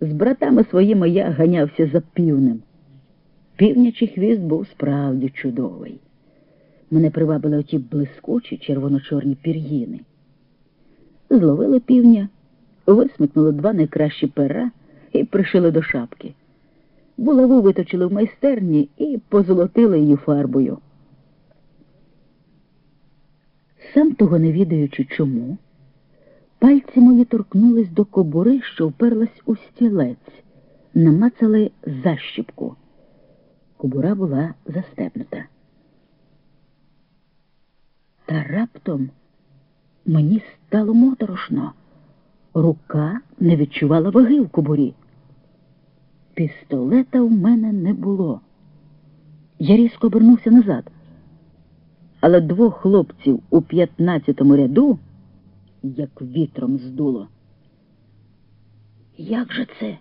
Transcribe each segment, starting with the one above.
З братами своїми я ганявся за півнем. Півнячий хвіст був справді чудовий. Мене привабили оті блискучі червоно-чорні пір'їни. Зловили півня, висмикнули два найкращі пера і пришили до шапки. Булаву виточили в майстерні і позолотили її фарбою. Сам того не відаючи чому, пальці мої торкнулись до кобури, що вперлась у стілець, намацали защіпку. Кобура була застебнута. Та раптом мені стало моторошно. Рука не відчувала ваги в кобурі. Пістолета в мене не було. Я різко обернувся назад. Але двох хлопців у п'ятнадцятому ряду як вітром здуло. Як же це?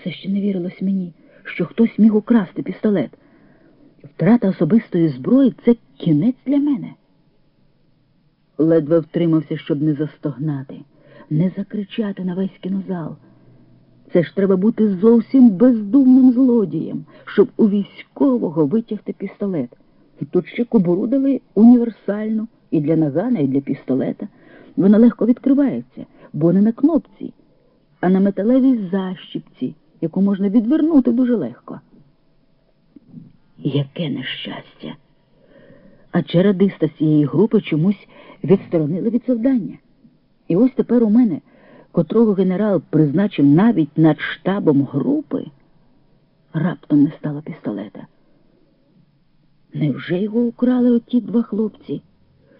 Все ще не вірилось мені, що хтось міг украсти пістолет. Втрата особистої зброї це кінець для мене. Ледве втримався, щоб не застогнати, не закричати на весь кінозал. Це ж треба бути зовсім бездумним злодієм, щоб у військового витягти пістолет. Тут ще кобуру дали універсальну і для нагана, і для пістолета. Вона легко відкривається, бо не на кнопці, а на металевій защіпці, яку можна відвернути дуже легко. Яке нещастя! Адже радиста з цієї групи чомусь відсторонили від завдання. І ось тепер у мене, котрого генерал призначив навіть над штабом групи, раптом не стало пістолета. Невже його украли оті два хлопці,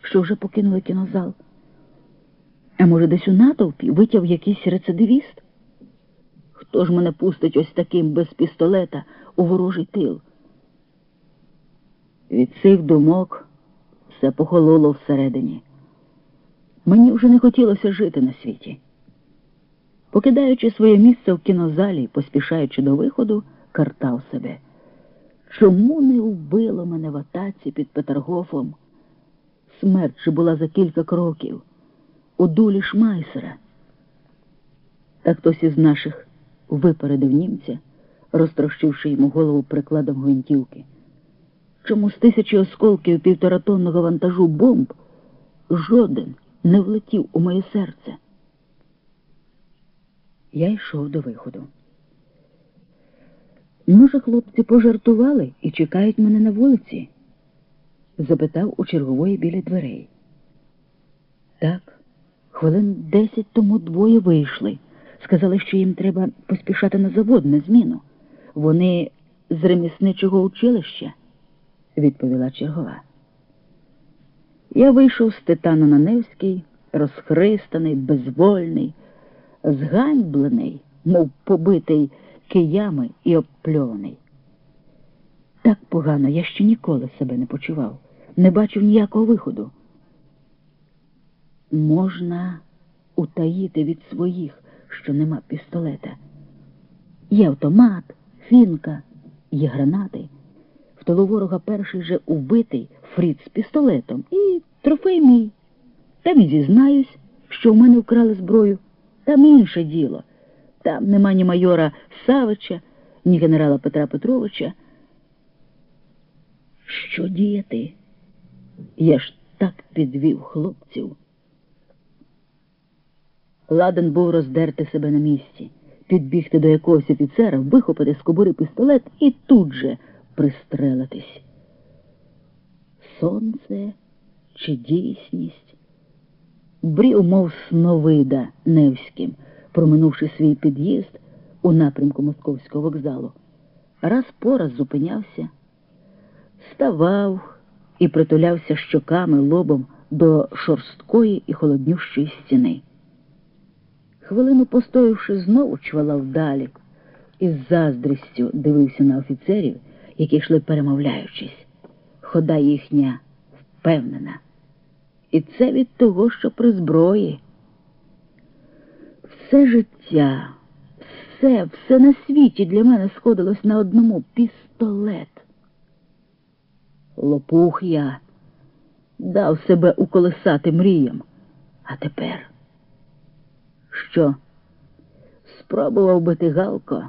що вже покинули кінозал? А може, десь у натовпі витяв якийсь рецидивіст? Хто ж мене пустить ось таким без пістолета у ворожий тил? Від цих думок все похололо всередині. Мені вже не хотілося жити на світі. Покидаючи своє місце в кінозалі, поспішаючи до виходу, картав себе. Чому не вбило мене в атаці під Петергофом? Смерть же була за кілька кроків у дулі шмайсера. Та хтось із наших випередив німця, розтрощивши йому голову прикладом гвинтівки. Чому з тисячі осколків півторатонного вантажу бомб жоден не влетів у моє серце? Я йшов до виходу. Може, хлопці пожартували і чекають мене на вулиці? запитав у чергової біля дверей. Так, хвилин десять тому двоє вийшли. Сказали, що їм треба поспішати на завод на зміну. Вони з ремісничого училища, відповіла чергова. Я вийшов з Титану на Невський, розхристаний, безвольний, зганьблений, мов побитий киями і обпльований. Так погано я ще ніколи себе не почував, не бачив ніякого виходу. Можна утаїти від своїх, що нема пістолета. Є автомат, фінка, є гранати. В тилу ворога перший же убитий Фріц з пістолетом і трофей мій. Там і зізнаюсь, що в мене вкрали зброю. Там інше діло. Там нема ні майора Савича, ні генерала Петра Петровича. Що діяти? Я ж так підвів хлопців. Ладен був роздерти себе на місці, підбігти до якогось офіцера, вихопити з кобури пістолет і тут же пристрелитись. Сонце чи дійсність? Брів, мов сновида Невським, проминувши свій під'їзд у напрямку московського вокзалу, раз по раз зупинявся, ставав і притулявся щоками лобом до шорсткої і холоднющої стіни. Хвилину постоявши, знову чвалав далі і з заздрістю дивився на офіцерів, які йшли перемовляючись. Хода їхня впевнена. І це від того, що при зброї. Все життя, все, все на світі для мене сходилось на одному пістолет. Лопух я дав себе уколесати мріям. А тепер що? спробував би ти, Галко,